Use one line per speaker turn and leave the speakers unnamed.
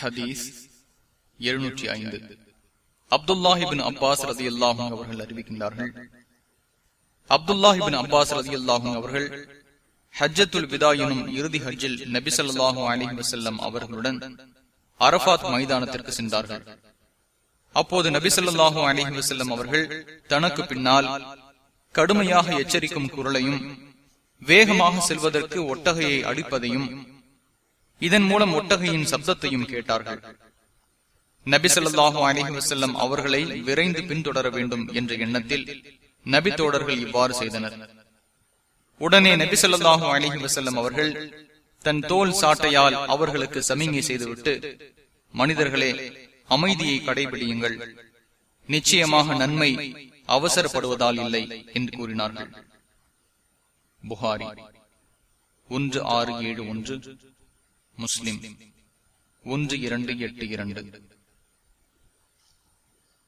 ஹதீஸ் எழுநூற்றி ஐந்து. அப்துல்லாஹிபின் அப்பாஸ் ரதி அல்லாஹும் அவர்கள் அறிவிக்கின்றார்கள். அப்துல்லாஹிபின் அப்பாஸ் ரதி அல்லாஹும் அவர்கள் ஹஜ்ஜத்துல் விதா எனும் இறுதி ஹஜ்ஜில் நபி சொல்லாஹு அலி வசல்லம் அவர்களுடன் அரபாத் மைதானத்திற்கு சென்றார்கள். அப்போது நபி சொல்லாஹு அலி வசல்லம் அவர்கள் தனக்கு பின்னால் கடுமையாக எச்சரிக்கும் குரலையும் வேகமாக செல்வதற்கு ஒட்டகையை அடிப்பதையும் இதன் மூலம் ஒட்டகையின் சப்தத்தையும் கேட்டார்கள். நபி ஸல்லல்லாஹு வசல்லம் அவர்களை விரைந்து பின்தொடர வேண்டும் என்ற எண்ணத்தில் நபி தோடர்கள் இவ்வாறு செய்தனர். உடனே நபி ஸல்லல்லாஹு வசல்லம் அவர்கள் தன் தோல் சாட்டையால் அவர்களுக்கு சமிங்கை செய்துவிட்டு மனிதர்களே அமைதியை கடைபிடியுங்கள். நிச்சயமாக நன்மை அவசரப்படுவதால் இல்லை என்று கூறினார்கள். புகாரி ஒன்று ஆறு ஏழு ஒன்று. முஸ்லிம். ஒன்று இரண்டு எட்டு இரண்டு.